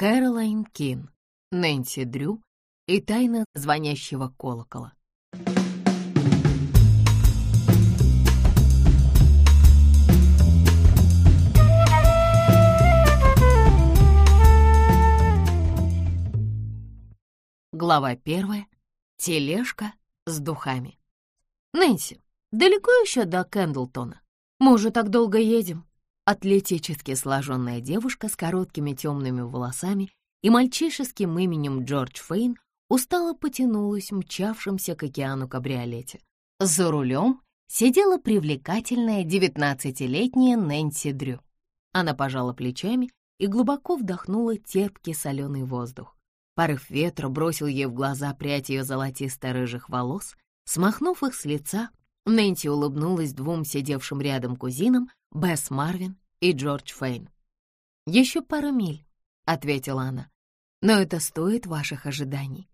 Кэролайн Кин, Нэнси Дрю и тайна звонящего колокола. Глава первая. Тележка с духами. «Нэнси, далеко еще до Кэндлтона? Мы уже так долго едем?» Атлетически сложенная девушка с короткими темными волосами и мальчишеским именем Джордж Фейн устало потянулась мчавшимся к океану кабриолете. За рулем сидела привлекательная девятнадцатилетняя Нэнси Дрю. Она пожала плечами и глубоко вдохнула терпкий соленый воздух. Порыв ветра бросил ей в глаза прядь ее золотисто-рыжих волос. Смахнув их с лица, Нэнси улыбнулась двум сидевшим рядом кузинам, Бесс Марвин и Джордж Фейн. «Еще пару миль», — ответила она, — «но это стоит ваших ожиданий».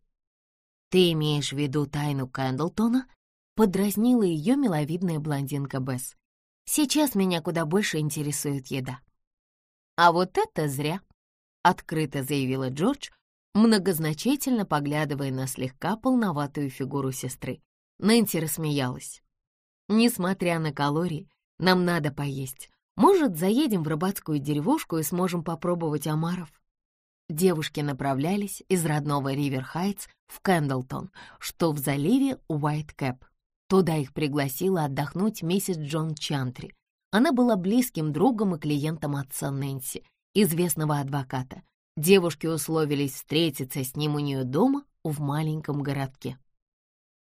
«Ты имеешь в виду тайну Кэндлтона?» — подразнила ее миловидная блондинка Бесс. «Сейчас меня куда больше интересует еда». «А вот это зря», — открыто заявила Джордж, многозначительно поглядывая на слегка полноватую фигуру сестры. Нэнси рассмеялась. «Несмотря на калории, нам надо поесть. Может, заедем в рыбацкую деревушку и сможем попробовать омаров?» Девушки направлялись из родного Ривер-Хайтс в Кэндлтон, что в заливе Уайт-Кэп. Туда их пригласила отдохнуть миссис Джон Чантри. Она была близким другом и клиентом отца Нэнси, известного адвоката. Девушки условились встретиться с ним у нее дома в маленьком городке.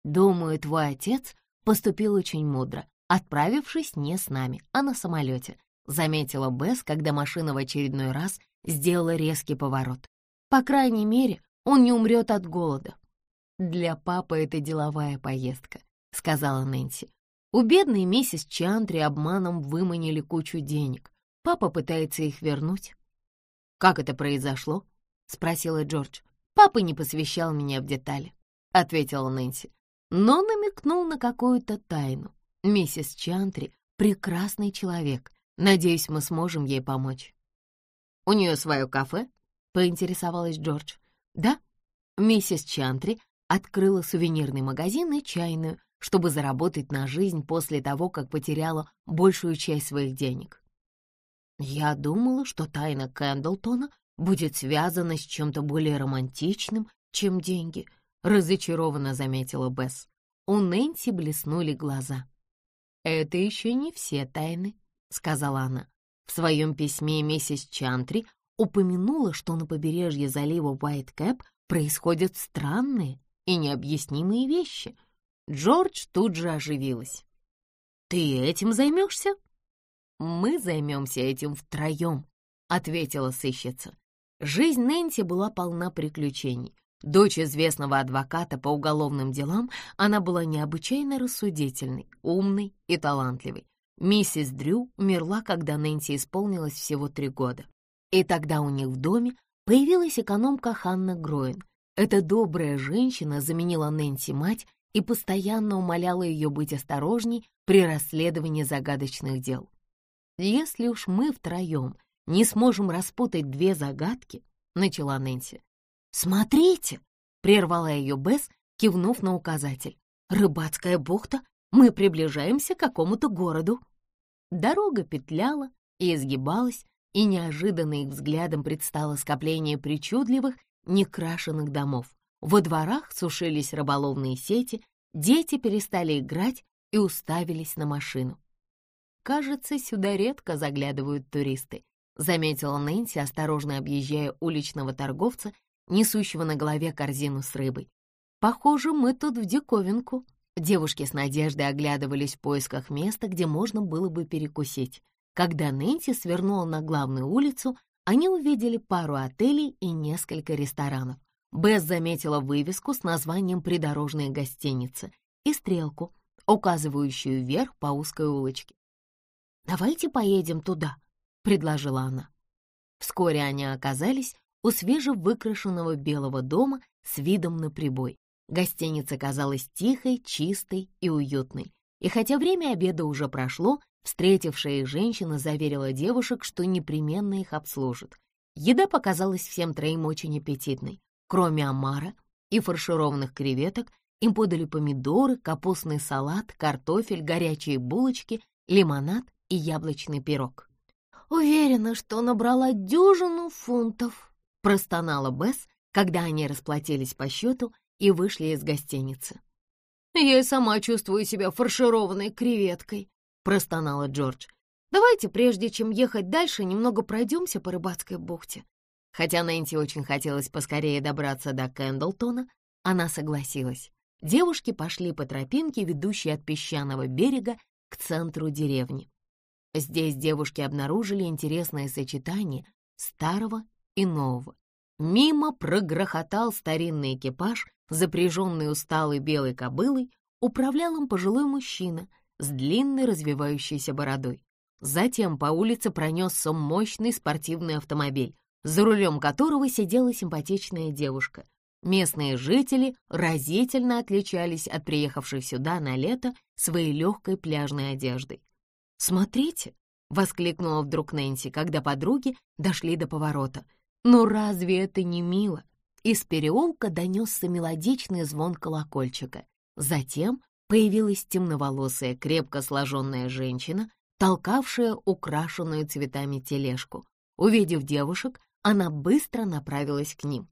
«Думаю, твой отец поступил очень мудро, отправившись не с нами, а на самолете», заметила Бесс, когда машина в очередной раз сделала резкий поворот. «По крайней мере, он не умрет от голода». «Для папы это деловая поездка», — сказала Нэнси. «У бедной миссис Чантри обманом выманили кучу денег. Папа пытается их вернуть». «Как это произошло?» — спросила Джордж. «Папа не посвящал меня в детали», — ответила Нэнси, но намекнул на какую-то тайну. Миссис Чантри — прекрасный человек. Надеюсь, мы сможем ей помочь. «У нее свое кафе?» — поинтересовалась Джордж. «Да, миссис Чантри открыла сувенирный магазин и чайную, чтобы заработать на жизнь после того, как потеряла большую часть своих денег. Я думала, что тайна Кэндлтона будет связана с чем-то более романтичным, чем деньги, разочарованно заметила Бесс. У Нэнси блеснули глаза. «Это еще не все тайны», — сказала она. В своем письме миссис Чантри упомянула, что на побережье залива Уайт-Кэп происходят странные и необъяснимые вещи. Джордж тут же оживилась. «Ты этим займешься?» «Мы займемся этим втроем», — ответила сыщица. Жизнь Нэнси была полна приключений. Дочь известного адвоката по уголовным делам, она была необычайно рассудительной, умной и талантливой. Миссис Дрю умерла, когда Нэнси исполнилось всего три года. И тогда у них в доме появилась экономка Ханна Гроин. Эта добрая женщина заменила Нэнси мать и постоянно умоляла ее быть осторожней при расследовании загадочных дел. «Если уж мы втроем не сможем распутать две загадки», — начала Нэнси. «Смотрите!» — прервала ее Бесс, кивнув на указатель. «Рыбацкая бухта! Мы приближаемся к какому-то городу!» Дорога петляла и изгибалась, и неожиданно их взглядом предстало скопление причудливых, некрашенных домов. Во дворах сушились рыболовные сети, дети перестали играть и уставились на машину. «Кажется, сюда редко заглядывают туристы», — заметила Нэнси, осторожно объезжая уличного торговца, несущего на голове корзину с рыбой. «Похоже, мы тут в диковинку». Девушки с надеждой оглядывались в поисках места, где можно было бы перекусить. Когда Нэнси свернула на главную улицу, они увидели пару отелей и несколько ресторанов. Бесс заметила вывеску с названием «Придорожные гостиницы» и стрелку, указывающую вверх по узкой улочке. «Давайте поедем туда», — предложила она. Вскоре они оказались у свежевыкрашенного белого дома с видом на прибой. Гостиница казалась тихой, чистой и уютной. И хотя время обеда уже прошло, встретившая их женщина заверила девушек, что непременно их обслужит. Еда показалась всем троим очень аппетитной. Кроме омара и фаршированных креветок, им подали помидоры, капустный салат, картофель, горячие булочки, лимонад и яблочный пирог. «Уверена, что набрала дюжину фунтов», — простонала Бесс, когда они расплатились по счету и вышли из гостиницы. «Я и сама чувствую себя фаршированной креветкой», — простонала Джордж. «Давайте, прежде чем ехать дальше, немного пройдемся по рыбацкой бухте». Хотя Нэнси очень хотелось поскорее добраться до Кэндлтона, она согласилась. Девушки пошли по тропинке, ведущей от песчаного берега к центру деревни. Здесь девушки обнаружили интересное сочетание старого и нового. Мимо прогрохотал старинный экипаж, запряженный усталой белой кобылой, управлял им пожилой мужчина с длинной развивающейся бородой. Затем по улице пронесся мощный спортивный автомобиль, за рулем которого сидела симпатичная девушка. Местные жители разительно отличались от приехавших сюда на лето своей легкой пляжной одеждой. «Смотрите!» — воскликнула вдруг Нэнси, когда подруги дошли до поворота. «Ну разве это не мило?» Из переулка донесся мелодичный звон колокольчика. Затем появилась темноволосая, крепко сложенная женщина, толкавшая украшенную цветами тележку. Увидев девушек, она быстро направилась к ним.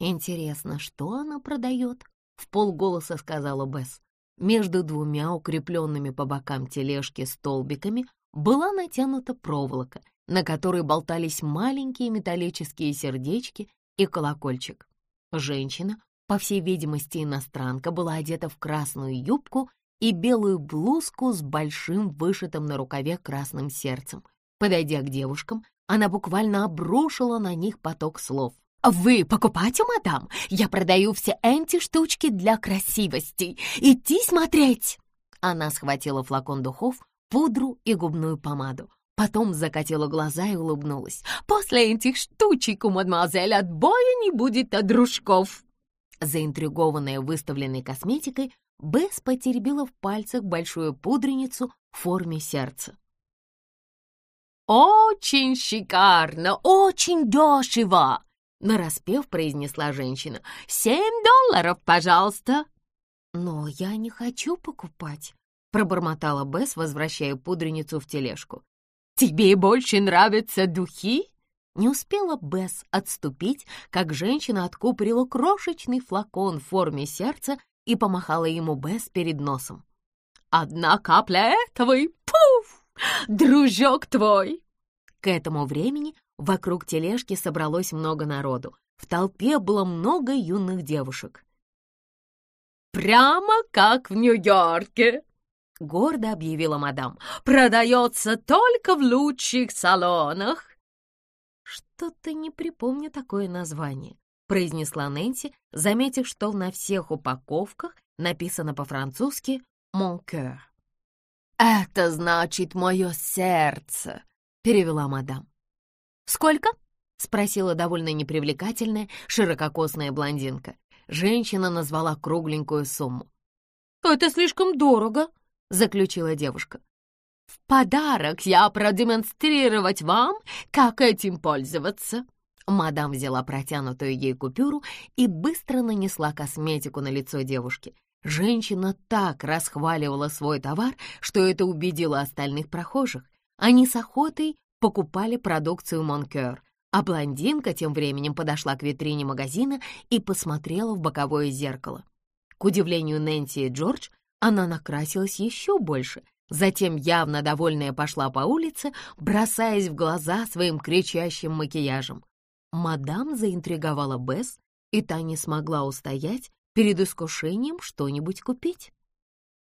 «Интересно, что она продает?» — в полголоса сказала Бесс. Между двумя укрепленными по бокам тележки столбиками была натянута проволока, на которой болтались маленькие металлические сердечки и колокольчик. Женщина, по всей видимости иностранка, была одета в красную юбку и белую блузку с большим вышитым на рукаве красным сердцем. Подойдя к девушкам, она буквально обрушила на них поток слов. «Вы покупать у мадам? Я продаю все эти штучки для красивости. Идти смотреть!» Она схватила флакон духов, пудру и губную помаду. Потом закатила глаза и улыбнулась. «После этих штучек у мадемуазель отбоя не будет от дружков!» Заинтригованная выставленной косметикой, Бесс потеребила в пальцах большую пудреницу в форме сердца. «Очень шикарно, очень дешево!» нараспев произнесла женщина. «Семь долларов, пожалуйста!» «Но я не хочу покупать», — пробормотала Бесс, возвращая пудреницу в тележку. «Тебе больше нравятся духи?» Не успела Бесс отступить, как женщина откупорила крошечный флакон в форме сердца и помахала ему Бесс перед носом. «Одна капля этого и пуф! Дружок твой!» К этому времени Вокруг тележки собралось много народу. В толпе было много юных девушек. «Прямо как в Нью-Йорке!» — гордо объявила мадам. «Продается только в лучших салонах!» «Что-то не припомню такое название», — произнесла Нэнси, заметив, что на всех упаковках написано по-французски «Mon cœur». «Это значит мое сердце», — перевела мадам. «Сколько?» — спросила довольно непривлекательная, ширококосная блондинка. Женщина назвала кругленькую сумму. «Это слишком дорого», — заключила девушка. «В подарок я продемонстрировать вам, как этим пользоваться». Мадам взяла протянутую ей купюру и быстро нанесла косметику на лицо девушки. Женщина так расхваливала свой товар, что это убедило остальных прохожих. Они с охотой покупали продукцию Монкер, а блондинка тем временем подошла к витрине магазина и посмотрела в боковое зеркало. К удивлению Нэнси и Джордж, она накрасилась еще больше, затем, явно довольная, пошла по улице, бросаясь в глаза своим кричащим макияжем. Мадам заинтриговала Бесс, и та не смогла устоять перед искушением что-нибудь купить.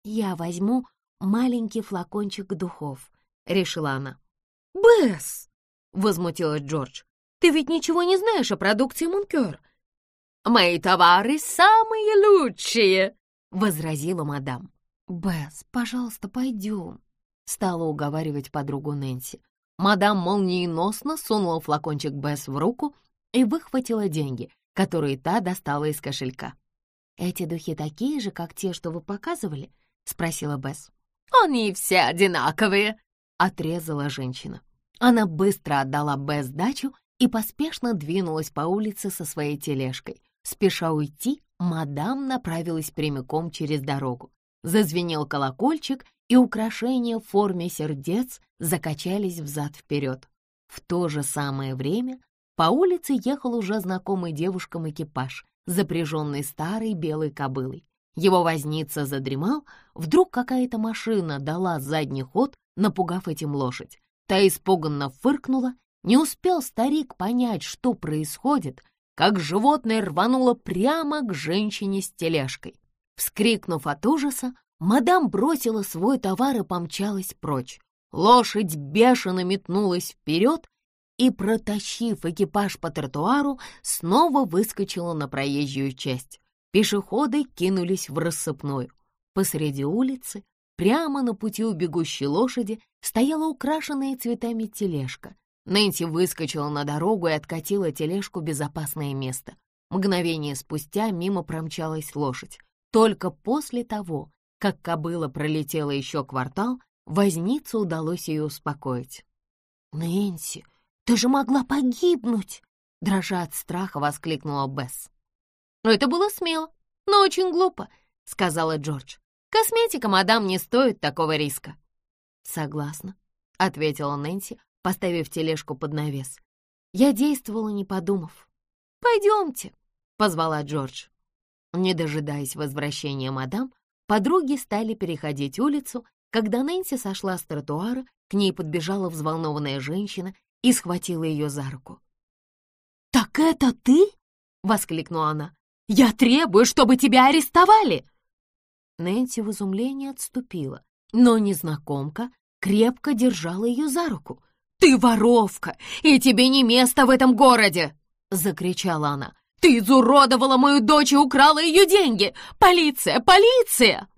«Я возьму маленький флакончик духов», — решила она. «Бесс!» — возмутилась Джордж. «Ты ведь ничего не знаешь о продукции Мункер». «Мои товары самые лучшие!» — возразила мадам. «Бесс, пожалуйста, пойдем», — стала уговаривать подругу Нэнси. Мадам молниеносно сунула флакончик Бесс в руку и выхватила деньги, которые та достала из кошелька. «Эти духи такие же, как те, что вы показывали?» — спросила Бесс. «Они все одинаковые», отрезала женщина. Она быстро отдала Бесс сдачу и поспешно двинулась по улице со своей тележкой. Спеша уйти, мадам направилась прямиком через дорогу. Зазвенел колокольчик, и украшения в форме сердец закачались взад-вперед. В то же самое время по улице ехал уже знакомый девушкам экипаж, запряженный старой белой кобылой. Его возница задремал, вдруг какая-то машина дала задний ход, напугав этим лошадь. Та испуганно фыркнула, не успел старик понять, что происходит, как животное рвануло прямо к женщине с тележкой. Вскрикнув от ужаса, мадам бросила свой товар и помчалась прочь. Лошадь бешено метнулась вперед и, протащив экипаж по тротуару, снова выскочила на проезжую часть. Пешеходы кинулись в рассыпную. Посреди улицы, прямо на пути у бегущей лошади, стояла украшенная цветами тележка. Нэнси выскочила на дорогу и откатила тележку в безопасное место. Мгновение спустя мимо промчалась лошадь. Только после того, как кобыла пролетела еще квартал, вознице удалось ее успокоить. «Нэнси, ты же могла погибнуть!» Дрожа от страха, воскликнула Бесс. «Это было смело, но очень глупо», — сказала Джордж. «Косметика, мадам, не стоит такого риска». «Согласна», — ответила Нэнси, поставив тележку под навес. Я действовала, не подумав. «Пойдемте», — позвала Джордж. Не дожидаясь возвращения мадам, подруги стали переходить улицу. Когда Нэнси сошла с тротуара, к ней подбежала взволнованная женщина и схватила ее за руку. «Так это ты?» — воскликнула она. «Я требую, чтобы тебя арестовали!» Нэнси в изумлении отступила, но незнакомка крепко держала ее за руку. «Ты воровка, и тебе не место в этом городе!» — закричала она. «Ты изуродовала мою дочь и украла ее деньги! Полиция! Полиция!»